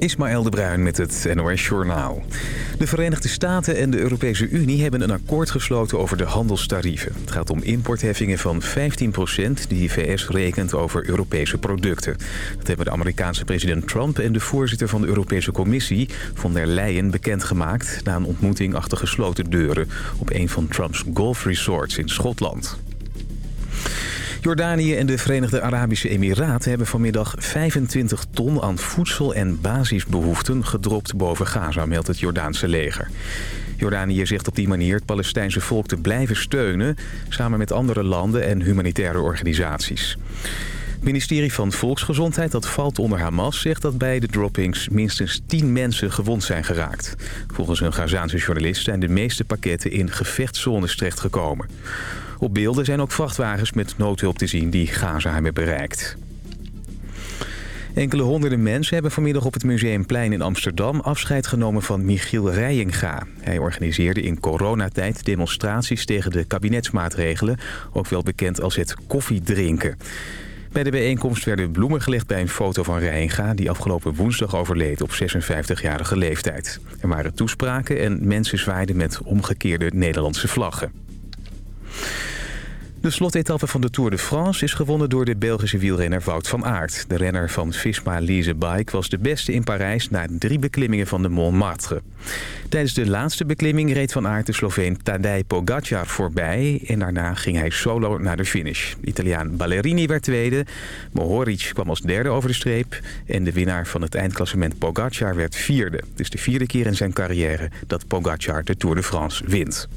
Ismaël de Bruin met het NOS Journaal. De Verenigde Staten en de Europese Unie hebben een akkoord gesloten over de handelstarieven. Het gaat om importheffingen van 15% die de VS rekent over Europese producten. Dat hebben de Amerikaanse president Trump en de voorzitter van de Europese Commissie, von der Leyen, bekendgemaakt... na een ontmoeting achter gesloten deuren op een van Trumps golfresorts in Schotland. Jordanië en de Verenigde Arabische Emiraten hebben vanmiddag 25 ton aan voedsel en basisbehoeften gedropt boven Gaza, meldt het Jordaanse leger. Jordanië zegt op die manier het Palestijnse volk te blijven steunen... samen met andere landen en humanitaire organisaties. Het ministerie van Volksgezondheid, dat valt onder Hamas... zegt dat bij de droppings minstens 10 mensen gewond zijn geraakt. Volgens een Gazaanse journalist zijn de meeste pakketten in gevechtszones terechtgekomen. Op beelden zijn ook vrachtwagens met noodhulp te zien die Gaza hebben bereikt. Enkele honderden mensen hebben vanmiddag op het Museumplein in Amsterdam afscheid genomen van Michiel Rijenga. Hij organiseerde in coronatijd demonstraties tegen de kabinetsmaatregelen, ook wel bekend als het koffiedrinken. Bij de bijeenkomst werden bloemen gelegd bij een foto van Rijenga... die afgelopen woensdag overleed op 56-jarige leeftijd. Er waren toespraken en mensen zwaaiden met omgekeerde Nederlandse vlaggen. De slotetappe van de Tour de France is gewonnen door de Belgische wielrenner Wout van Aert. De renner van Visma Lease Bike was de beste in Parijs na drie beklimmingen van de Montmartre. Tijdens de laatste beklimming reed Van Aert de Sloveen Tadej Pogacar voorbij... en daarna ging hij solo naar de finish. Italiaan Ballerini werd tweede, Mohoric kwam als derde over de streep... en de winnaar van het eindklassement Pogacar werd vierde. Het is de vierde keer in zijn carrière dat Pogacar de Tour de France wint.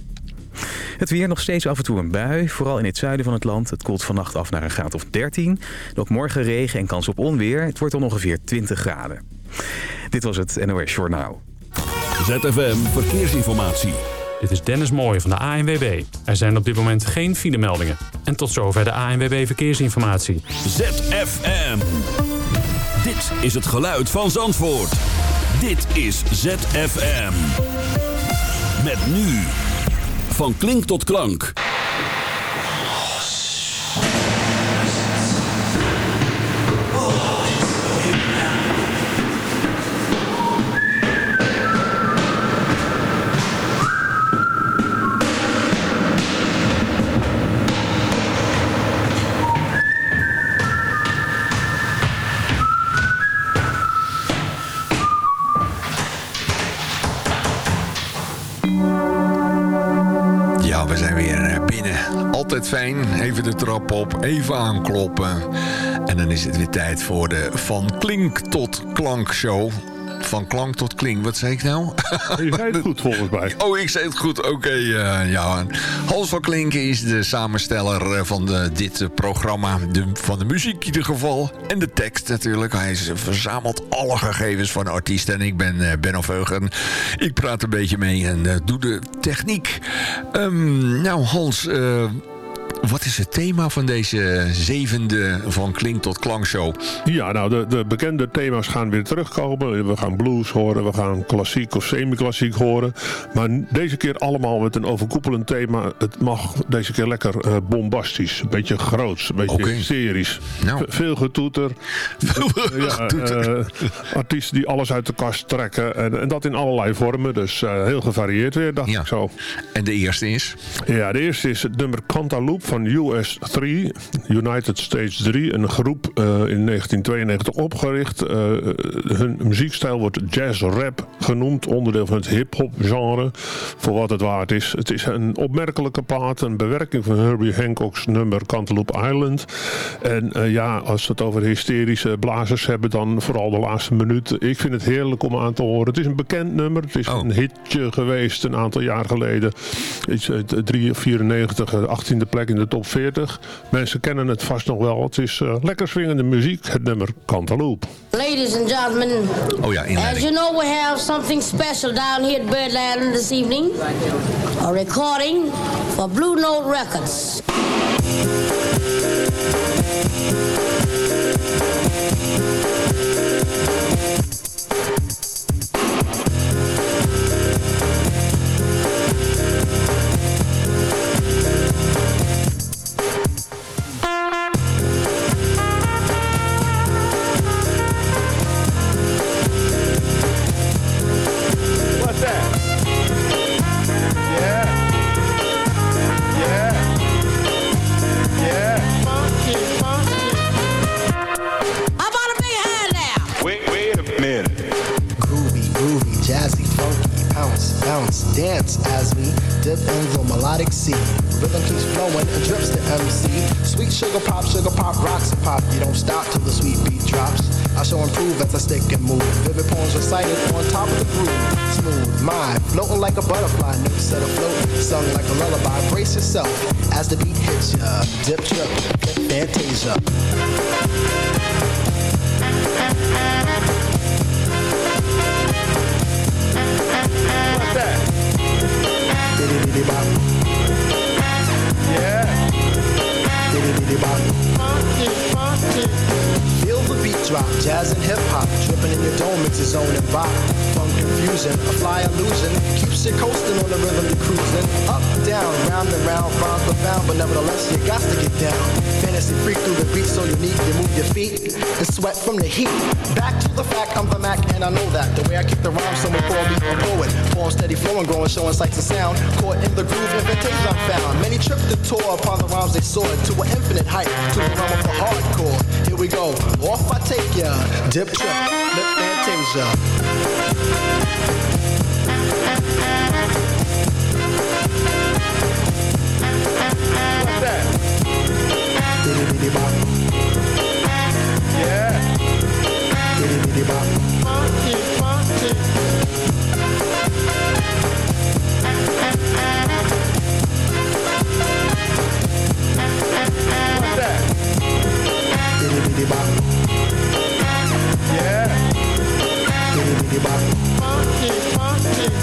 Het weer nog steeds af en toe een bui, vooral in het zuiden van het land. Het koelt vannacht af naar een graad of 13. ook morgen regen en kans op onweer. Het wordt dan ongeveer 20 graden. Dit was het NOS Journaal. ZFM Verkeersinformatie. Dit is Dennis Mooij van de ANWB. Er zijn op dit moment geen filemeldingen. En tot zover de ANWB Verkeersinformatie. ZFM. Dit is het geluid van Zandvoort. Dit is ZFM. Met nu... Van klink tot klank. Fijn. Even de trap op, even aankloppen. En dan is het weer tijd voor de Van Klink tot Klank show. Van klank tot klink, wat zei ik nou? Je zei het goed volgens mij. Oh, ik zei het goed, oké. Okay, uh, ja. Hans van Klinken is de samensteller eh, van de, dit uh, programma. De, van de muziek in ieder geval. En de tekst natuurlijk. Hij verzamelt alle gegevens van artiesten. En ik ben uh, Benno Veugen. Ik praat een beetje mee en doe de techniek. Um, nou, Hans... Wat is het thema van deze zevende van Klink tot Klankshow? Ja, nou, de, de bekende thema's gaan weer terugkomen. We gaan blues horen, we gaan klassiek of semi-klassiek horen. Maar deze keer allemaal met een overkoepelend thema. Het mag deze keer lekker uh, bombastisch. Een beetje groots, een beetje okay. hysterisch. Nou. Veel getoeter. Veel getoeter. Uh, artiesten die alles uit de kast trekken. En, en dat in allerlei vormen. Dus uh, heel gevarieerd weer, dacht ja. ik zo. En de eerste is? Ja, de eerste is het nummer Cantaloupe van US3, United States 3, een groep uh, in 1992 opgericht. Uh, hun muziekstijl wordt jazz-rap genoemd, onderdeel van het hip-hop genre, voor wat het waard is. Het is een opmerkelijke plaat, een bewerking van Herbie Hancock's nummer Cantaloupe Island. En uh, ja, als we het over hysterische blazers hebben, dan vooral de laatste minuut. Ik vind het heerlijk om aan te horen. Het is een bekend nummer, het is oh. een hitje geweest een aantal jaar geleden. Iets, 94, 18e plek in de top 40. Mensen kennen het vast nog wel. Het is uh, lekker swingende muziek. Het nummer Cantaloupe. Ladies and gentlemen. Oh ja, As you know, we have something special down here at Birdland this evening. A recording for Blue Note Records. Jazzy, funky, bounce, bounce, dance as we dip in the melodic sea. Rhythm keeps flowing and drips the MC. Sweet sugar pop, sugar pop, rocks and pop. You don't stop till the sweet beat drops. I shall improve as I stick and move. Vivid poems recited on top of the groove. Smooth mind, floating like a butterfly. New set afloat, sung like a lullaby. Brace yourself as the beat hits ya. Dip, trip, fantasia. Feel the beat drop, jazz and hip hop, tripping in your dome, it's a zone and bop. Funk a fly illusion, keeps you coasting on the rhythm you're cruising. Up, and down, round and round, rhymes profound, but nevertheless you got to get down. Fantasy freak through the beat so unique, you move your feet and sweat from the heat. Back to the fact, I'm the Mac and I know that. The way I kick the rhyme, someone call me a poet. Form steady flowing, growing, showing sights and sound. Caught in the groove, invitation I found. Many tripped the tour upon the rhymes they soared to an infinite height, to the realm of the hardcore. We go, off I take ya. Dip trip, lip fantasia. Yeah. diddy bop. Funky.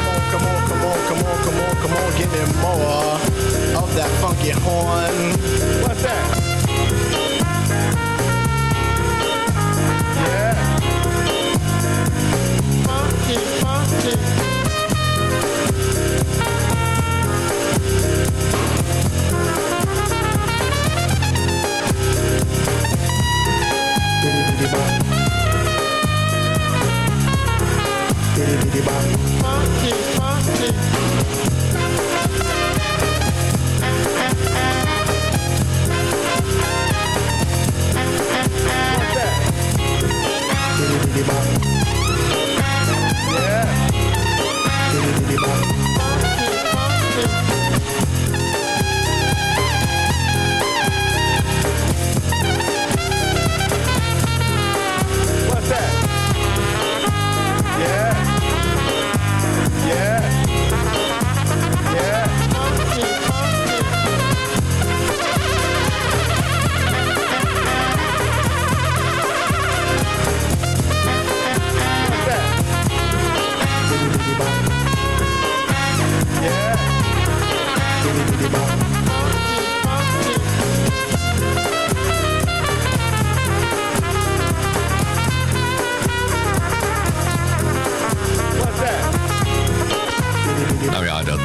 Come on. Give me more of that funky horn.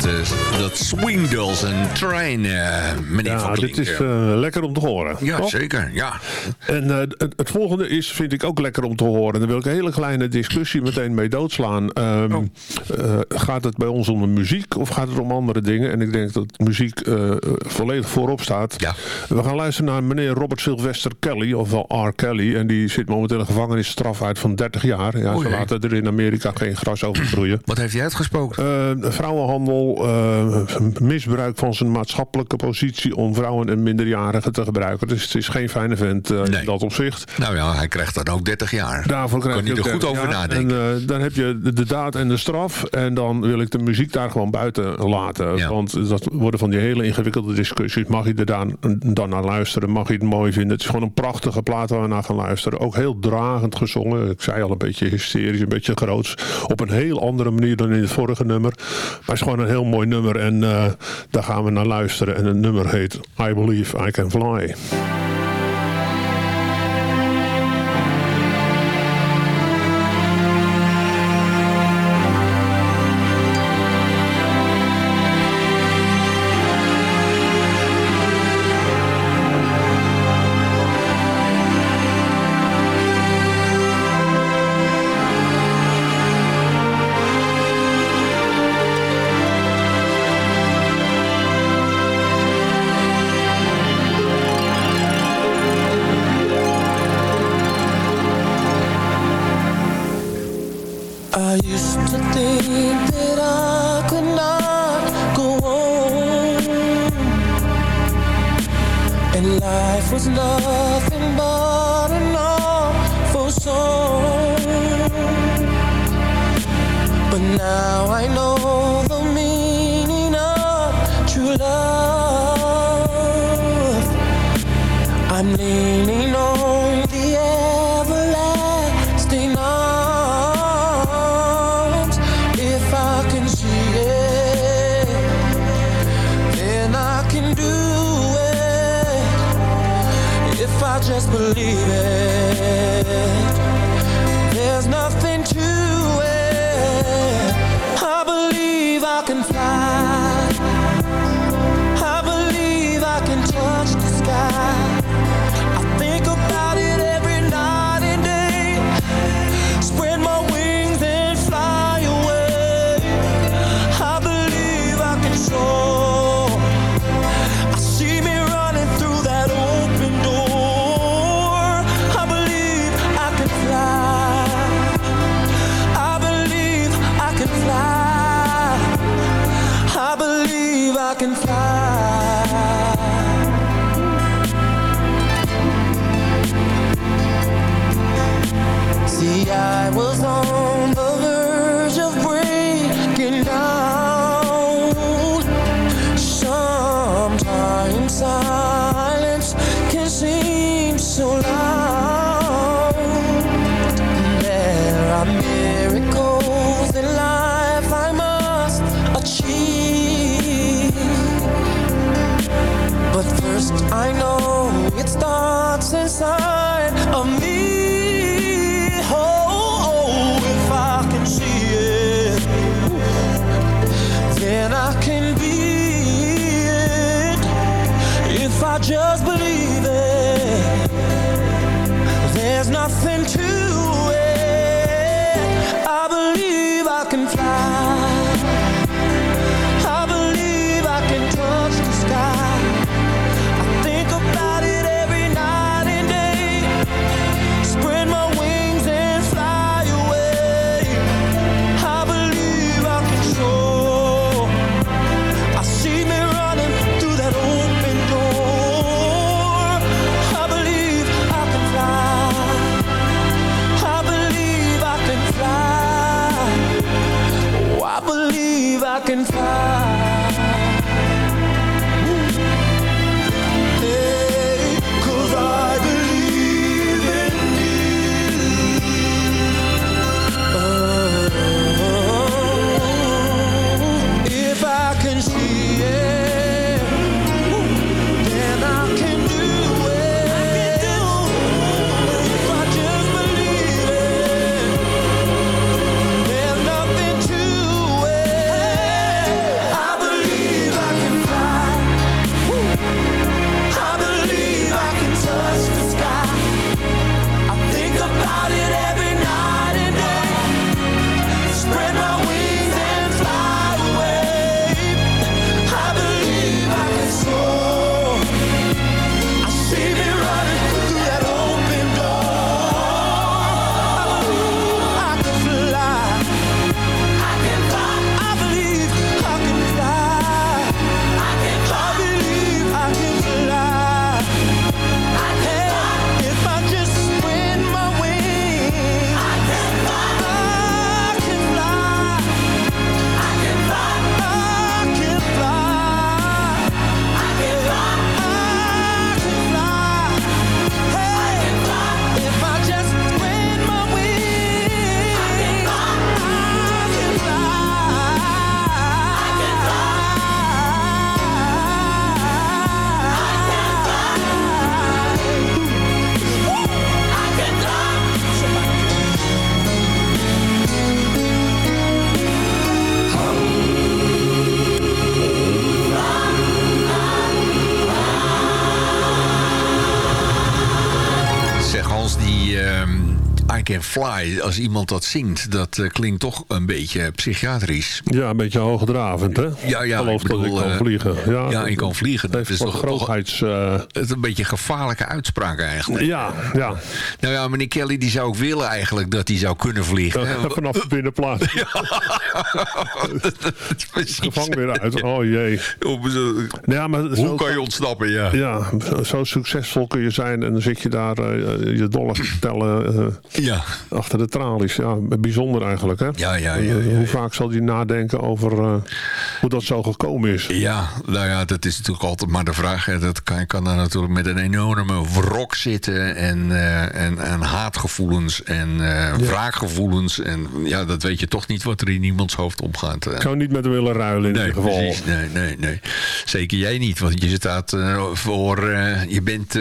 Dat, eh, dat Swingdulls en Train, eh meneer Ja, Van dit Klink, is ja. eh, lekker om te horen. ja, toch? zeker. Ja. En eh, het, volgende is, vind ik ook lekker om te horen. Daar wil ik een hele kleine discussie meteen mee doodslaan. Ehm, Oh. eh, gaat het bij ons om de muziek of gaat het om andere dingen? En ik denk dat muziek eh, volledig voorop staat. Ja. We gaan luisteren naar meneer Robert Sylvester Kelly, ofwel R. Kelly. En die zit momenteel een gevangenisstraf uit van 30 jaar. Ja, ze laten er in Amerika geen gras over groeien. Wat heeft hij uitgesproken? Eh, vrouwenhandel, misbruik van zijn maatschappelijke positie om vrouwen en minderjarigen te gebruiken. Dus het is geen fijne vent eh, Nee. in dat opzicht. nou ja, hij krijgt dan ook 30 jaar. Daarvoor krijg kan je er goed over jaar. nadenken. En eh, dan heb je de, de daad en de straf. En dan wil ik de muziek daar gewoon buiten laten. Ja. Want dat worden van die hele ingewikkelde discussies. Mag je er dan, dan naar luisteren? Mag je het mooi vinden? Het is gewoon een prachtige plaat waar we naar gaan luisteren. Ook heel dragend gezongen. Ik zei al een beetje hysterisch, een beetje groots. Op een heel andere manier dan in het vorige nummer. Maar het is gewoon een heel mooi nummer. En eh, daar gaan we naar luisteren. En het nummer heet I Believe I Can Fly. Just believe it, Fly, als iemand dat zingt, dat eh, klinkt toch een beetje psychiatrisch. Ja, een beetje hoogdravend, hè? Ja, ja, Geloof ik dat ik kan eh, vliegen. Ja, Ja, ik kan vliegen. Dat is toch grootheids... het is een beetje een gevaarlijke uitspraak eigenlijk. ja, ja. Nou ja, meneer Kelly die zou ook willen eigenlijk dat hij zou kunnen vliegen. Vanaf de binnenplaats. Dat. Gevang weer uit. Oh jee. Zo- Ja, maar zo, Hoe kan je ontsnappen, ja. ja, zo- zo succesvol kun je zijn en dan zit je daar je dollars te tellen Ja, achter de tralies. Ja, bijzonder eigenlijk, hè? ja, ja. ja, ja. Hoe vaak zal hij nadenken over eh, hoe dat zo gekomen is? Ja, nou ja, dat is natuurlijk altijd maar de vraag. Hè. Dat kan, je kan daar natuurlijk met een enorme wrok zitten en, eh, en, en haatgevoelens en eh, wraakgevoelens. En ja, dat weet je toch niet wat er in iemands hoofd omgaat. Ik zou niet met hem willen ruilen in Nee, ieder geval. precies. Nee, nee, nee. Zeker jij niet. Want je staat voor... je bent...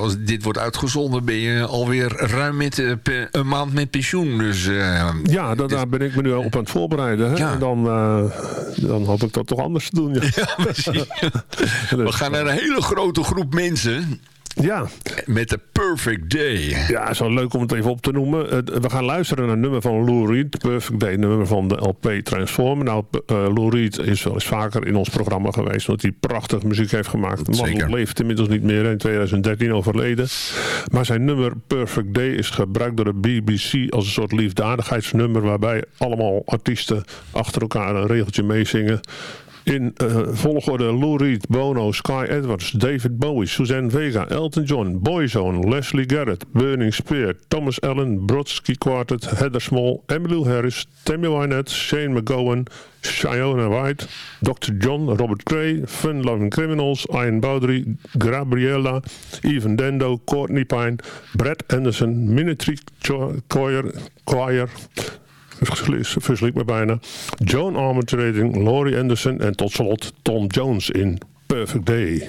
als dit wordt uitgezonden... ben je alweer ruim met een maand met pensioen. Dus... eh, Ja, da- daar ben ik me nu op aan het voorbereiden. Hè? Ja. En dan, eh, dan hoop ik dat toch anders te doen. Ja, ja, precies. We gaan naar een hele grote groep mensen... ja. met de Perfect Day. Ja, is wel leuk om het even op te noemen. Eh, we gaan luisteren naar een nummer van Lou Reed. Perfect Day, nummer van de LP Transform. Nou, eh Lou Reed is wel eens vaker in ons programma geweest. Omdat hij prachtig muziek heeft gemaakt. De man Zeker. leeft inmiddels niet meer. In 2013 overleden. Maar zijn nummer Perfect Day is gebruikt door de BBC als een soort liefdadigheidsnummer. Waarbij allemaal artiesten achter elkaar een regeltje meezingen. In eh, volgorde Lou Reed, Bono, Sky Edwards, David Bowie, Suzanne Vega, Elton John, Boyzone, Leslie Garrett, Burning Spear, Thomas Allen, Brodsky Quartet, Heather Small, Emmylou Harris, Tammy Wynette, Shane McGowan, Shiona White, Dr. John, Robert Gray, Fun Loving Criminals, Ian Bowdry, Gabriella, Even Dendo, Courtney Pine, Brad Anderson, Minitry Cho- Choir, Choir Versliep me bijna. Joan Armatrading, Laurie Anderson en tot slot Tom Jones in Perfect Day.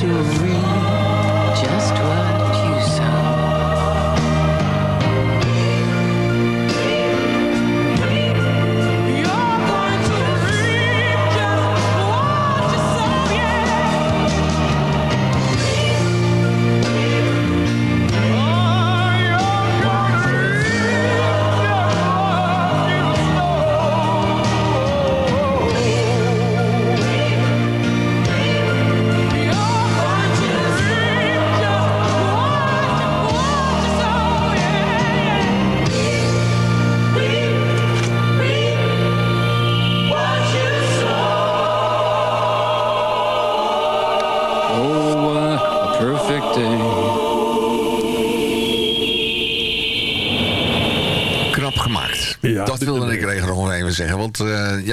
to read.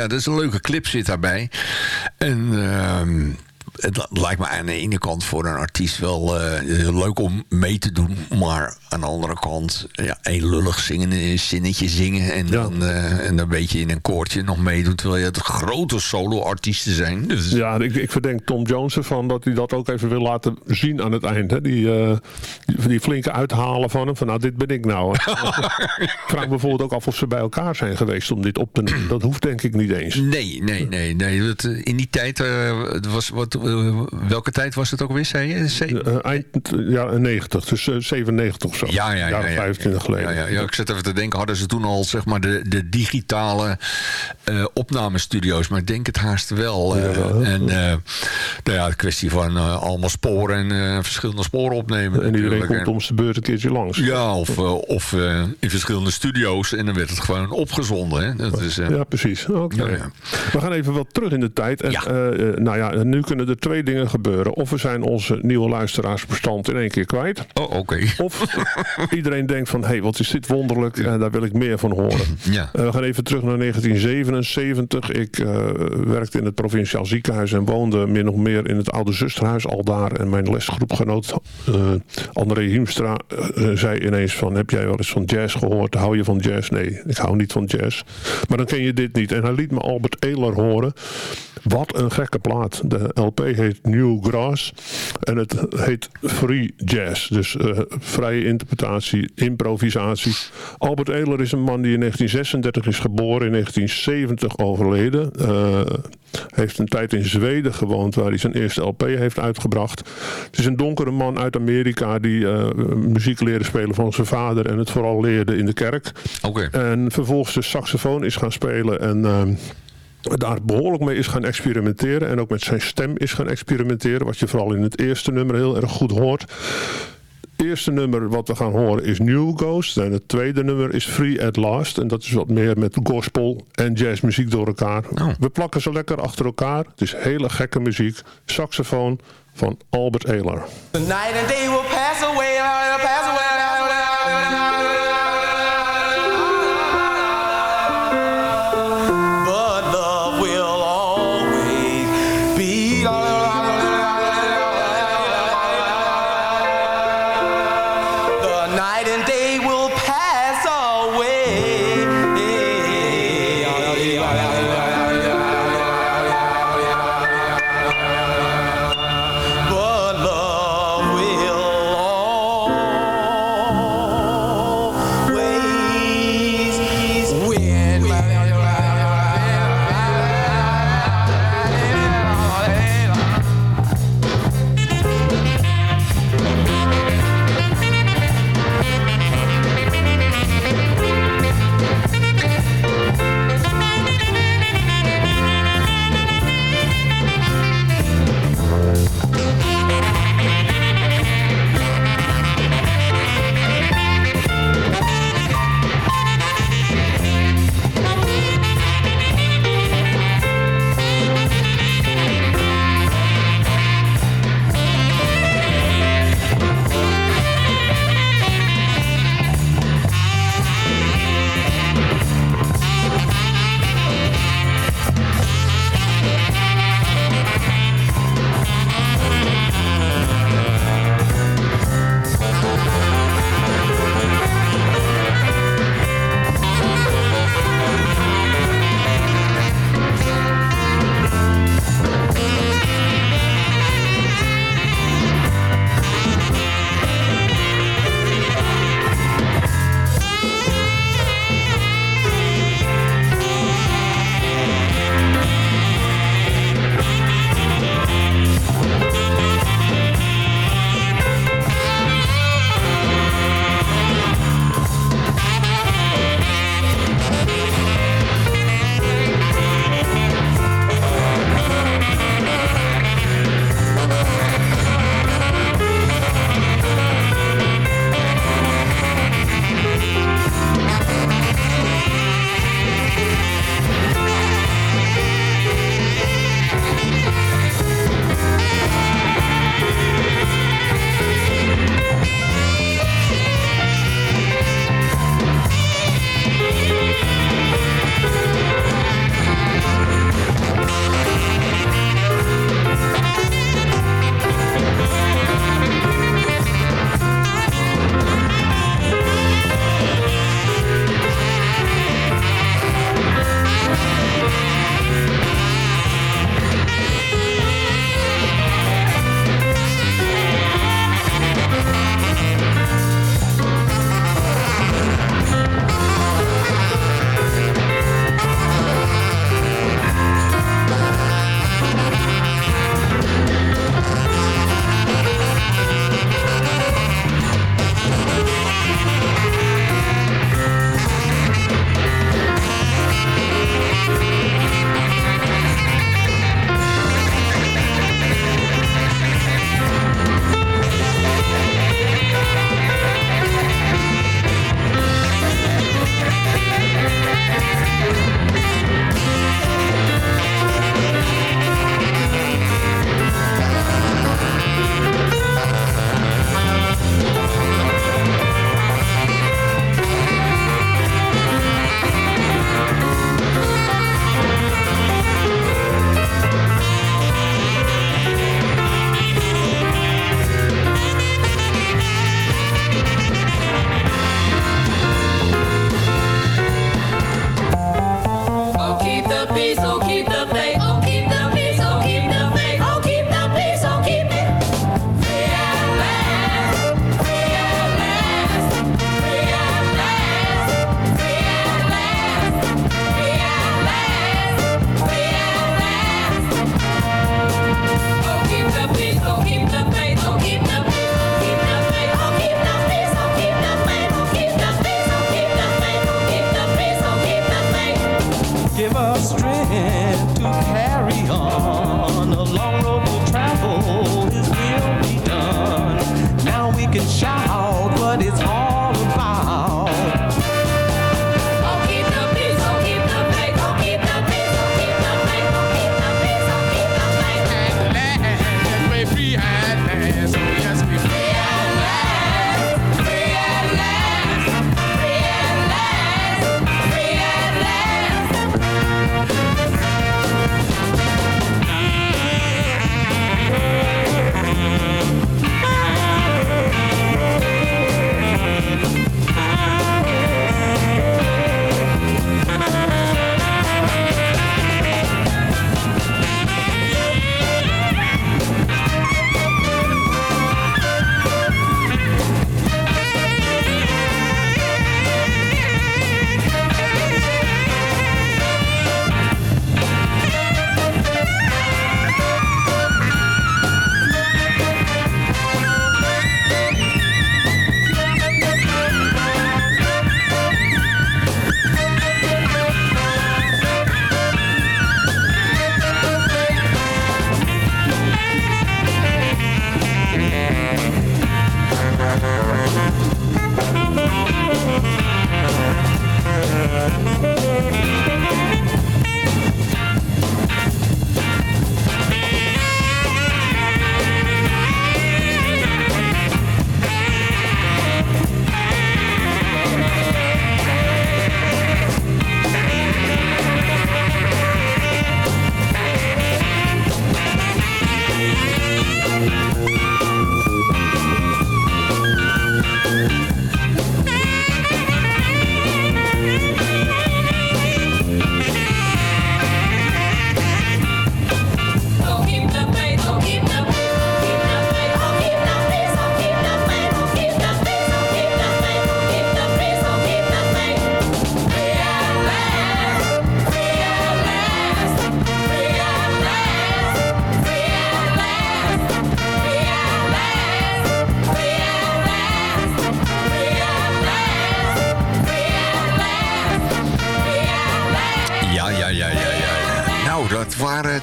Dat is een leuke clip zit daarbij. En ehm, het lijkt me aan de ene kant voor een artiest wel eh, leuk om mee te doen. Maar aan de andere kant, ja, een lullig zingen, een zinnetje zingen. En, dan, eh, en dan een beetje in een koortje nog meedoen. Terwijl je het grote solo-artiesten zijn. Dus Ja, ik, ik verdenk Tom Jones ervan dat hij dat ook even wil laten zien aan het eind. Hè? Die, eh, die, die flinke uithalen van hem. Van nou, dit ben ik nou. ik vraag bijvoorbeeld ook af of ze bij elkaar zijn geweest om dit op te nemen. Dat hoeft denk ik niet eens. Nee, nee, nee. nee. Dat, eh, in die tijd, eh, was, wat, eh, welke tijd was het ook weer, zei je? Ze- Eh, eind jaren 90, dus eh, 97 of zo. Ja, ja, ja. Jaren ja, 25 geleden. Ja, ja, ik zit even te denken, hadden ze toen al zeg maar de, de digitale eh, opnamestudio's, maar ik denk het haast wel. eh, hè? en eh nou ja, de kwestie van eh, allemaal sporen en eh, verschillende sporen opnemen. En iedereen natuurlijk. komt om zijn beurt een keertje langs. Ja, of, eh, of eh, in verschillende studio's en dan werd het gewoon opgezonden. Hè? Dat is, eh, Ja, precies. Oké. Ja, ja. We gaan even wat terug in de tijd. En, Ja. eh, eh, nou ja, nu kunnen er twee dingen gebeuren. Of we zijn onze nieuwe luisteraarsbestand in één keer kwijt. Oh, oké. Of iedereen denkt van, hé, hey, wat is dit wonderlijk. En daar wil ik meer van horen. Ja. Eh, we gaan even terug naar 1977. Ik eh, werkte in het provinciaal ziekenhuis en woonde min of meer in het oude zusterhuis al daar. En mijn lesgroepgenoot eh André Hiemstra eh, zei ineens van, heb jij wel eens van jazz gehoord? Hou je van jazz? Nee, ik hou niet van jazz. Maar dan ken je dit niet. En hij liet me Albert Ehler horen. Wat een gekke plaat. De LP heet New Grass. En het heet Free Jazz. Dus eh, vrije interpretatie, improvisatie. Albert Ehler is een man die in 1936 is geboren. In 1970 overleden. Eh, heeft een tijd in Zweden gewoond. Waar hij zijn eerste LP heeft uitgebracht. Het is een donkere man uit Amerika. Die eh, muziek leerde spelen van zijn vader. En het vooral leerde in de kerk. Oké. En vervolgens de saxofoon is gaan spelen. En... daar behoorlijk mee is gaan experimenteren. En ook met zijn stem is gaan experimenteren. Wat je vooral in het eerste nummer heel erg goed hoort. Het eerste nummer wat we gaan horen is New Ghost. En het tweede nummer is Free at Last. En dat is wat meer met gospel en jazzmuziek door elkaar. Oh. We plakken ze lekker achter elkaar. Het is hele gekke muziek. Saxofoon van Albert Ehler. The night and day will pass away,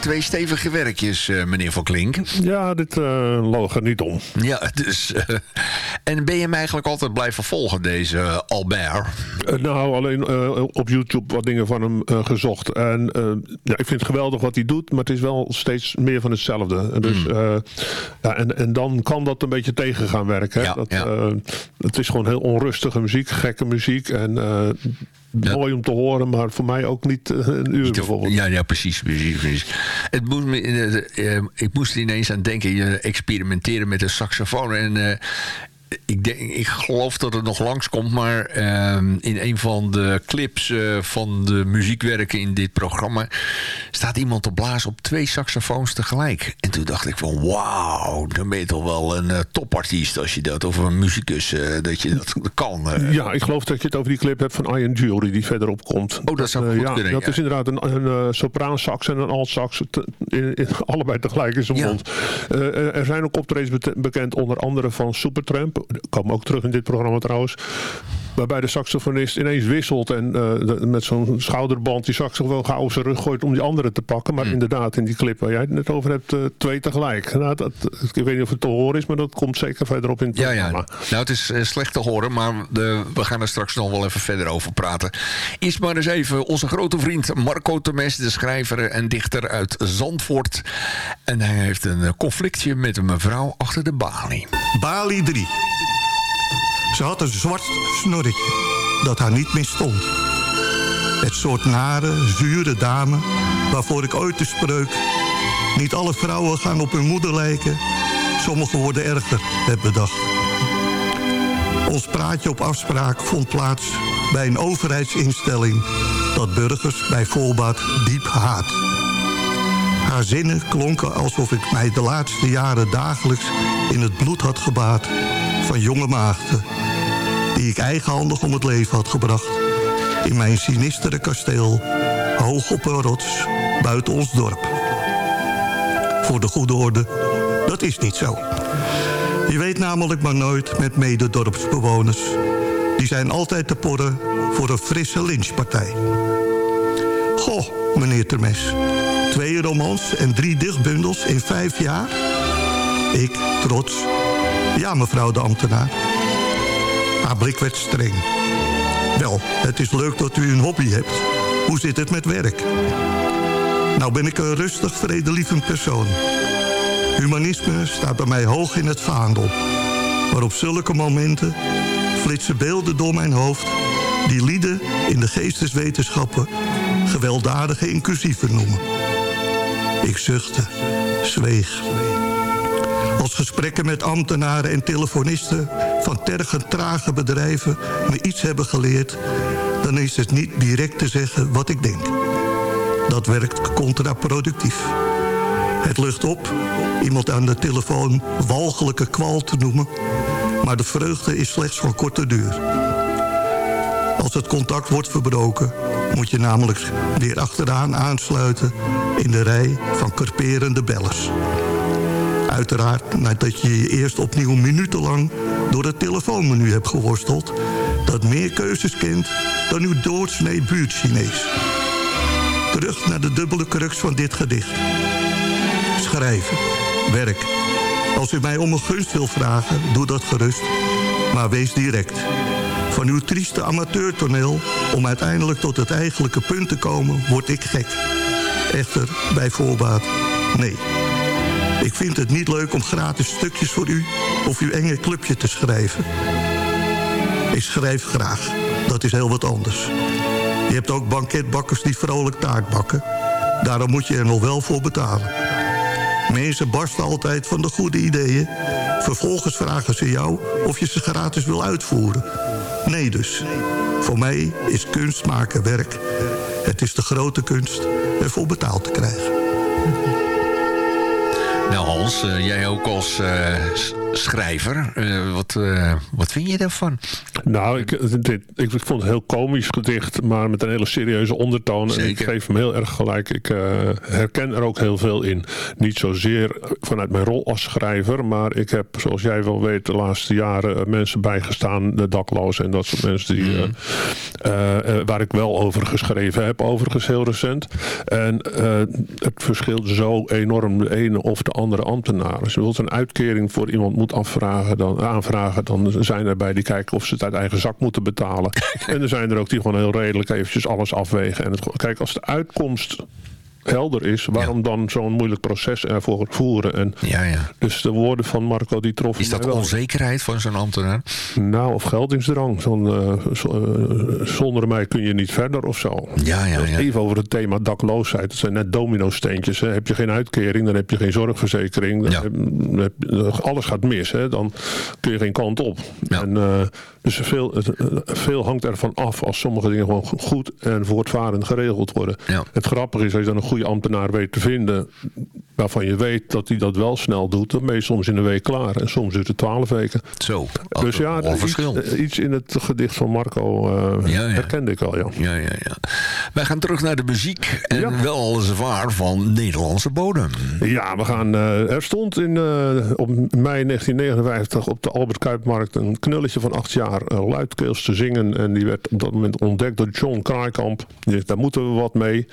twee stevige werkjes, eh, meneer Van Klink. Ja, dit uh, loog er niet om. Ja, dus... eh, en ben je hem eigenlijk altijd blijven volgen, deze eh, Albert? Eh, nou, alleen eh, op YouTube wat dingen van hem gezocht. En ja, ik vind het geweldig wat hij doet, maar het is wel steeds meer van hetzelfde. En Dus, eh, ja, en, en dan kan dat een beetje tegen gaan werken. Hè? dat, het is gewoon heel onrustige muziek, gekke muziek. En mooi om te horen, maar voor mij ook niet een uur bijvoorbeeld. Ja, ja precies. precies, precies. Het moest me, ik moest er ineens aan denken, je experimenteren met een saxofoon. En ik, denk, ik geloof dat het nog langskomt, maar ehm, in een van de clips eh, van de muziekwerken in dit programma staat iemand te blazen op twee saxofoons tegelijk. En toen dacht ik van wauw, dan ben je toch wel een eh, topartiest als je dat, of een muzikus, eh, dat je dat kan. Ja, ik geloof dat je het over die clip hebt van Ian Jury die verderop komt. Oh, dat zou goed ja, kunnen, Dat ja. is inderdaad een, een sopraansax en een altsax. in- in- allebei tegelijk in zijn Ja. mond. Er zijn ook optredens bekend, onder andere van Supertramp. Komen ook terug in dit programma trouwens. Waarbij de saxofonist ineens wisselt en eh, de- met zo'n schouderband die saxofoon gauw op zijn rug gooit om die andere te pakken. Maar inderdaad, in die clip waar jij het net over hebt, eh, twee tegelijk. Nou, dat, ik weet niet of het te horen is, maar dat komt zeker verderop in het Ja, programma. ja. Nou, het is eh, slecht te horen, maar de, we gaan er straks nog wel even verder over praten. Eerst maar eens even onze grote vriend Marco Temes, de schrijver en dichter uit Zandvoort. En hij heeft een conflictje met een mevrouw achter de balie. Bali 3. Ze had een zwart snorretje dat haar niet misstond. Het soort nare, zure dame waarvoor ik ooit de spreuk... niet alle vrouwen gaan op hun moeder lijken, sommige worden erger, heb bedacht. Ons praatje op afspraak vond plaats bij een overheidsinstelling... dat burgers bij volbaat diep haat. Haar zinnen klonken alsof ik mij de laatste jaren dagelijks in het bloed had gebaat van jonge maagden. Die ik eigenhandig om het leven had gebracht. In mijn sinistere kasteel, hoog op een rots, buiten ons dorp. Voor de goede orde, dat is niet zo. Je weet namelijk maar nooit met mededorpsbewoners. Die zijn altijd te porren voor een frisse lynchpartij. Goh, meneer Termes. Twee romans en drie dichtbundels in vijf jaar? Ik, trots. Ja, mevrouw de ambtenaar. Haar blik werd streng. Wel, het is leuk dat u een hobby hebt. Hoe zit het met werk? Nou ben ik een rustig, vredelievend persoon. Humanisme staat bij mij hoog in het vaandel. Maar op zulke momenten flitsen beelden door mijn hoofd... die lieden in de geesteswetenschappen gewelddadige inclusieven noemen. Ik zuchtte, zweeg. Als gesprekken met ambtenaren en telefonisten... van tergend trage bedrijven me iets hebben geleerd... dan is het niet direct te zeggen wat ik denk. Dat werkt contraproductief. Het lucht op iemand aan de telefoon walgelijke kwal te noemen... maar de vreugde is slechts van korte duur. Als het contact wordt verbroken... moet je namelijk weer achteraan aansluiten... in de rij van karperende bellers. Uiteraard nadat je je eerst opnieuw minutenlang... door het telefoonmenu hebt geworsteld... dat meer keuzes kent dan uw doorsnee buurt-Chinees. Terug naar de dubbele crux van dit gedicht. Schrijven. Werk. Als u mij om een gunst wil vragen, doe dat gerust. Maar wees direct. Van uw trieste amateurtoneel, om uiteindelijk tot het eigenlijke punt te komen, word ik gek. Echter, bij voorbaat, nee. Ik vind het niet leuk om gratis stukjes voor u of uw enge clubje te schrijven. Ik schrijf graag. Dat is heel wat anders. Je hebt ook banketbakkers die vrolijk taart bakken. Daarom moet je er nog wel voor betalen. Mensen barsten altijd van de goede ideeën. Vervolgens vragen ze jou of je ze gratis wil uitvoeren. Nee dus. Voor mij is kunst maken werk. Het is de grote kunst ervoor betaald te krijgen. Nou Hans, eh, jij ook als eh, schrijver. Eh, wat, wat vind je daarvan? Nou, ik, dit, ik, vond het een heel komisch gedicht, maar met een hele serieuze ondertoon. En ik Zeker. geef hem heel erg gelijk. Ik herken er ook heel veel in. Niet zozeer vanuit mijn rol als schrijver, maar ik heb, zoals jij wel weet, de laatste jaren mensen bijgestaan, de daklozen en dat soort mensen die, Mhm. waar ik wel over geschreven heb, overigens heel recent. En het verschilt zo enorm de ene of de andere ambtenaar. Als je wilt een uitkering voor iemand moet afvragen, dan, aanvragen, dan zijn er bij die kijken of ze het uit eigen zak moeten betalen. en er zijn er ook die gewoon heel redelijk eventjes alles afwegen. En het, kijk, als de uitkomst helder is, waarom dan zo'n moeilijk proces ervoor voeren? En Ja, ja. dus de woorden van Marco die troffen Is dat onzekerheid van zo'n ambtenaar? Nou, of geldingsdrang. Zo'n, eh, eh, zonder mij kun je niet verder of zo. Ja, ja, ja. Even over het thema dakloosheid. Het zijn net domino-steentjes. Hè. Heb je geen uitkering, dan heb je geen zorgverzekering. Dan Ja. heb- dan heb- alles gaat mis. Hè. Dan kun je geen kant op. En, eh, dus veel, eh, veel hangt ervan af als sommige dingen gewoon goed en voortvarend geregeld worden. Ja. Het grappige is als je dan een goede ambtenaar weet te vinden... waarvan je weet dat hij dat wel snel doet... dan ben je soms in een week klaar. En soms duurt het twaalf weken. Zo, Dus ja, iets, iets in het gedicht van Marco Ja, ja. herkende ik al, ja. Ja, ja, ja. Wij gaan terug naar de muziek. En wel alles waar van Nederlandse bodem. Ja, we gaan. eh, er stond in, op mei 1959 op de Albert Kuipmarkt een knulletje van acht jaar eh, luidkeels te zingen. En die werd op dat moment ontdekt door John Kraaikamp. Die dacht, daar moeten we wat mee.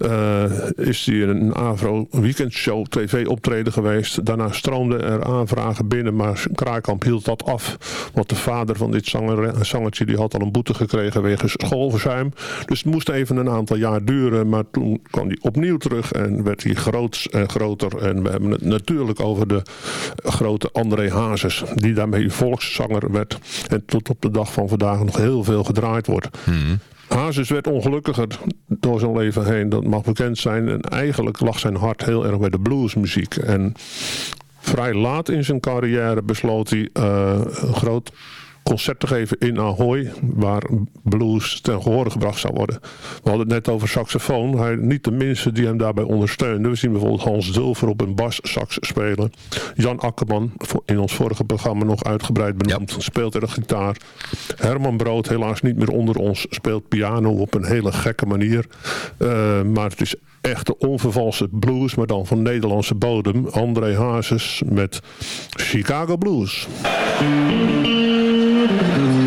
Eh, is hij in een Avro weekendshow tv optreden geweest. Daarna stroomden er aanvragen binnen, maar Kraaikamp hield dat af. Want de vader van dit zanger, zangertje die had al een boete gekregen wegens schoolverzuim. Dus het moest even een aantal jaar duren. Maar toen kwam hij opnieuw terug en werd hij groots en groter. En we hebben het natuurlijk over de grote André Hazes. Die daarmee volkszanger werd. En tot op de dag van vandaag nog heel veel gedraaid wordt. Hazes werd ongelukkiger door zijn leven heen, dat mag bekend zijn. En eigenlijk lag zijn hart heel erg bij de bluesmuziek. En vrij laat in zijn carrière besloot hij eh, een groot concert te geven in Ahoy, waar blues ten gehore gebracht zou worden. We hadden het net over saxofoon. Hij niet de minste die hem daarbij ondersteunde. We zien bijvoorbeeld Hans Dulfer op een bassax spelen. Jan Akkerman, in ons vorige programma nog uitgebreid benoemd, speelt er de gitaar. Herman Brood, helaas niet meer onder ons, speelt piano op een hele gekke manier. Eh, maar het is echte onvervalste blues, maar dan van Nederlandse bodem. André Hazes met Chicago Blues. Mm-hmm.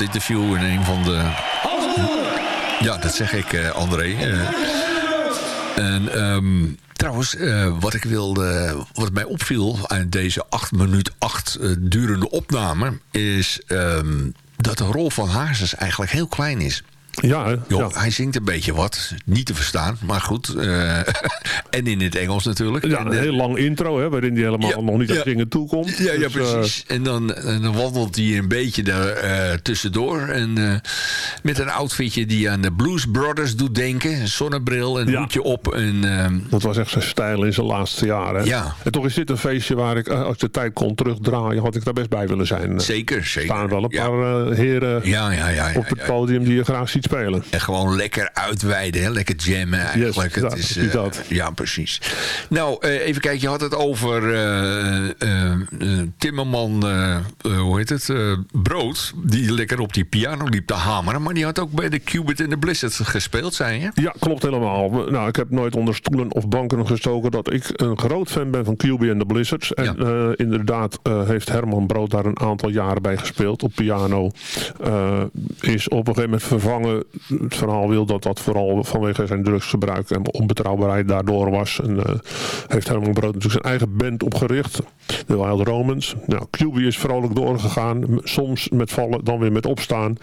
Interview in een van de... Ja, dat zeg ik, eh, André. Eh, en ehm, trouwens, eh, wat ik wilde, wat mij opviel aan deze 8 minuut 8 durende opname, is ehm, dat de rol van Hazes eigenlijk heel klein is. Ja, ja. Hij zingt een beetje wat. Niet te verstaan, maar goed. eh, en in het Engels natuurlijk. Ja, En, een eh, heel lang intro, hè, waarin hij helemaal Ja, nog niet aan ja. dingen toekomt. Ja, ja Dus, eh, precies. en, dan, en dan wandelt hij een beetje daar tussendoor. En, met een outfitje die aan de Blues Brothers doet denken. Een zonnebril en een Ja. hoedje op. En, ehm, dat was echt zijn stijl in zijn laatste jaren. Ja. En toch is dit een feestje waar ik, als ik de tijd kon terugdraaien, had ik daar best bij willen zijn. zeker, Er zeker. staan wel een Ja. paar heren Ja, ja, ja. ja, op het ja. podium die je graag ziet spelen. En gewoon lekker uitweiden, hè? lekker jammen eigenlijk. Yes, is, precies eh, dat. Ja, precies. Nou, eh, even kijken. Je had het over eh, Timmerman, hoe heet het? Brood. Die lekker op die piano liep te hameren. Maar die had ook bij de Cubit en de Blizzard gespeeld, zei je? Ja, klopt helemaal. Nou, ik heb nooit onder stoelen of banken gestoken dat ik een groot fan ben van QB en de Blizzards. En Ja. inderdaad heeft Herman Brood daar een aantal jaren bij gespeeld op piano. Is op een gegeven moment vervangen. Het verhaal wil dat dat vooral vanwege zijn drugsgebruik en onbetrouwbaarheid daardoor was. En eh, heeft Herman Brood natuurlijk zijn eigen band opgericht. De Wild Romans. Nou, QB is vrolijk doorgegaan. Soms met vallen, dan weer met opstaan.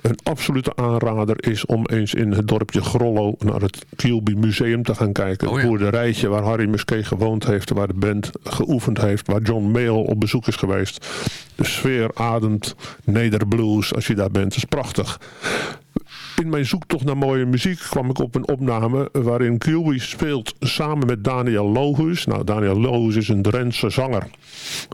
Een absolute aanrader is om eens in het dorpje Grollo naar het Kilby Museum te gaan kijken. Oh Het boerderijtje waar Harry Muskee gewoond heeft, waar de band geoefend heeft, waar John Mayall op bezoek is geweest. De sfeer ademt nederblues als je daar bent. Dat is prachtig. In mijn zoektocht naar mooie muziek kwam ik op een opname waarin Kilby speelt samen met Daniel Lohuis. Nou, Daniel Lohuis is een Drentse zanger.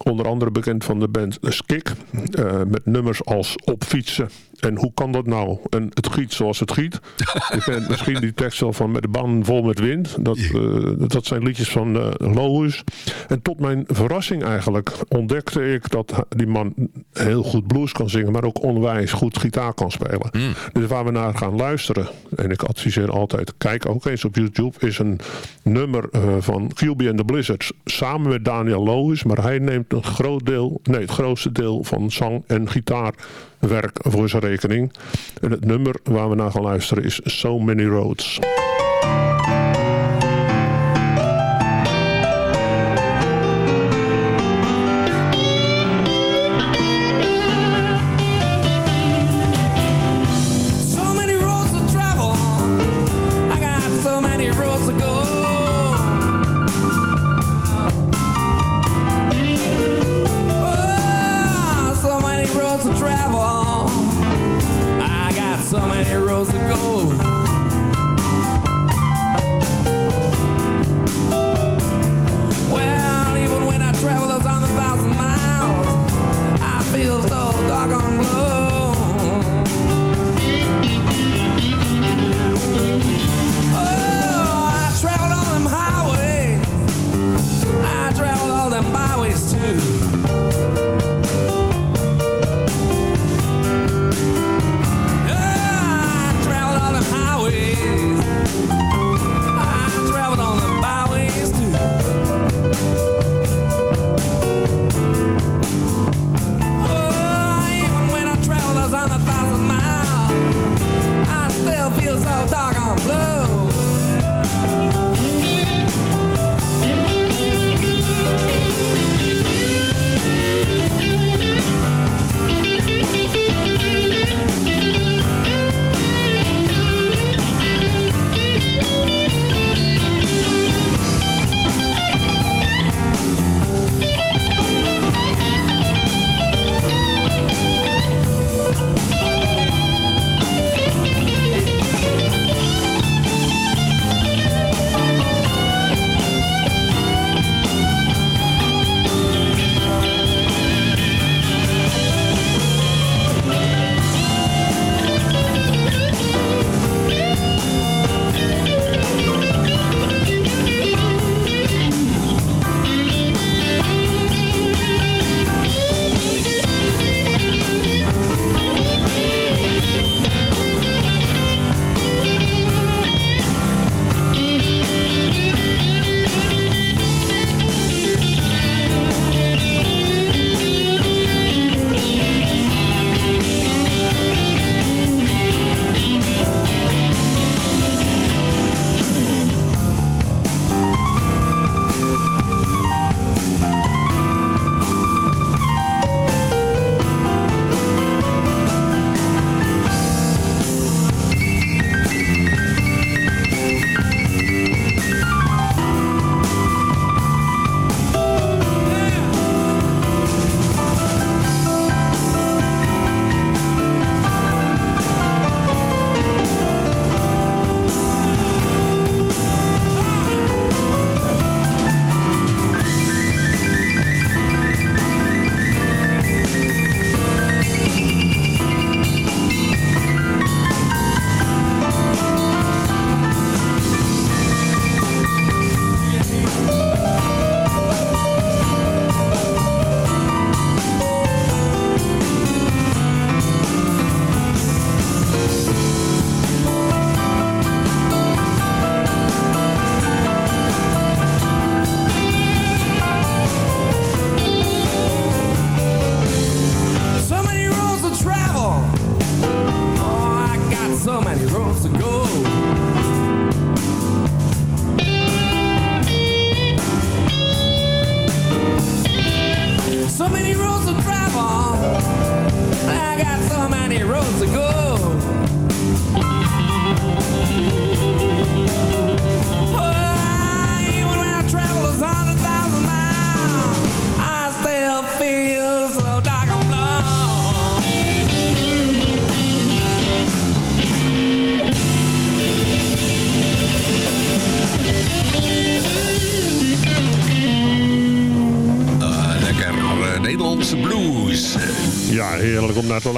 Onder andere bekend van de band Skik. eh, met nummers als Op fietsen. En hoe kan dat nou? En het giet zoals het giet. Je kent misschien die tekst wel van met de baan vol met wind. Dat, eh, dat zijn liedjes van Lohuis. En tot mijn verrassing eigenlijk ontdekte ik dat die man heel goed blues kan zingen. Maar ook onwijs goed gitaar kan spelen. Dus waar we naar gaan luisteren. En ik adviseer altijd, kijk ook eens op YouTube. Is een nummer eh, van QB and the Blizzards. Samen met Daniel Lohuis. Maar hij neemt een groot deel, nee het grootste deel van zang en gitaarwerk voor zijn rekening. En het nummer waar we naar gaan luisteren is So Many Roads.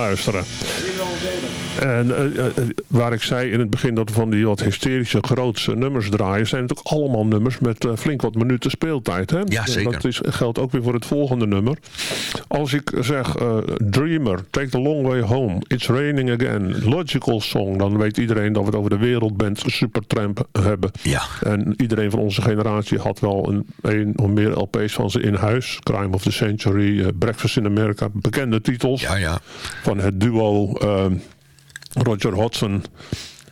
Luisteren. En eh, waar ik zei in het begin dat we van die wat hysterische grootse nummers draaien, zijn het ook allemaal nummers met eh, flink wat minuten speeltijd. Hè? Ja, zeker. Dat is, geldt ook weer voor het volgende nummer. Als ik zeg eh, Dreamer, Take the Long Way Home, It's Raining Again, Logical Song, dan weet iedereen dat we het over de wereldband Supertramp hebben. Ja. En iedereen van onze generatie had wel een, een of meer LP's van ze in huis. Crime of the Century, eh, Breakfast in America, bekende titels. Ja, ja. Van het duo ehm, Roger Hodgson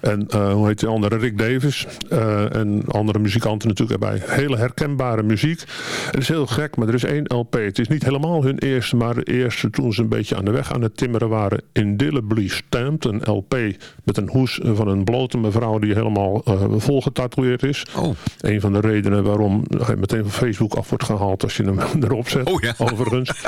en eh, hoe heet die andere? Rick Davis. Eh, en andere muzikanten natuurlijk erbij. Hele herkenbare muziek. Het is heel gek, maar er is één LP. Het is niet helemaal hun eerste, maar de eerste toen ze een beetje aan de weg aan het timmeren waren. Indelibly Stamped. Een LP met een hoes van een blote mevrouw die helemaal eh vol getatoeëerd is. Oh. Een van de redenen waarom hij meteen van Facebook af wordt gehaald als je hem erop zet. Oh ja. Overigens.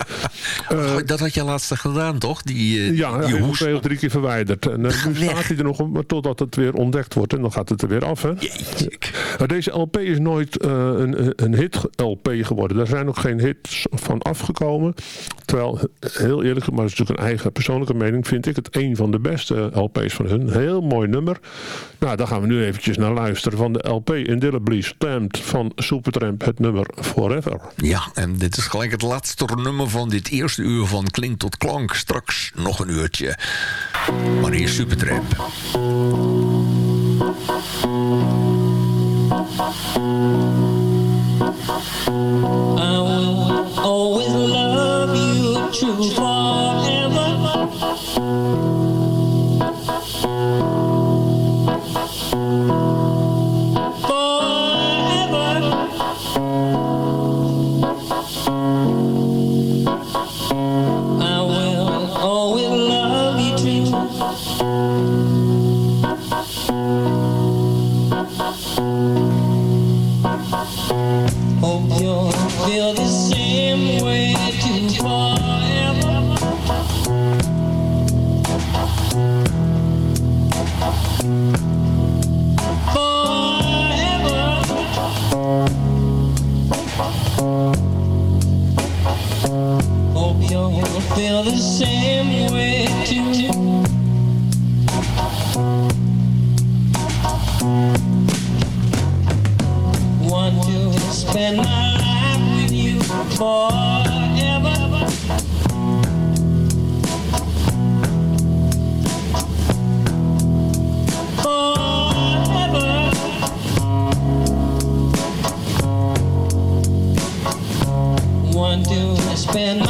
Oh, dat had je laatst gedaan, toch? Die, Ja, die hij hoes. twee of drie keer verwijderd. En nu staat hij er nog totdat het weer ontdekt wordt. En dan gaat het er weer af. Hè? Maar deze LP is nooit eh, een, een hit-LP geworden. Daar zijn nog geen hits van afgekomen. Terwijl, heel eerlijk, maar dat is natuurlijk een eigen persoonlijke mening... vind ik het een van de beste LP's van hun. Heel mooi nummer. Nou, daar gaan we nu eventjes naar luisteren. Van de LP Indelibly Stamped van Supertramp. Het nummer Forever. Ja, en dit is gelijk het laatste nummer van dit eerste uur van Klink tot Klank. Straks nog een uurtje. Maar hier Supertramp. I will always love you true forever. Feel the same way too. Want to spend my life with you forever. Forever. Want to spend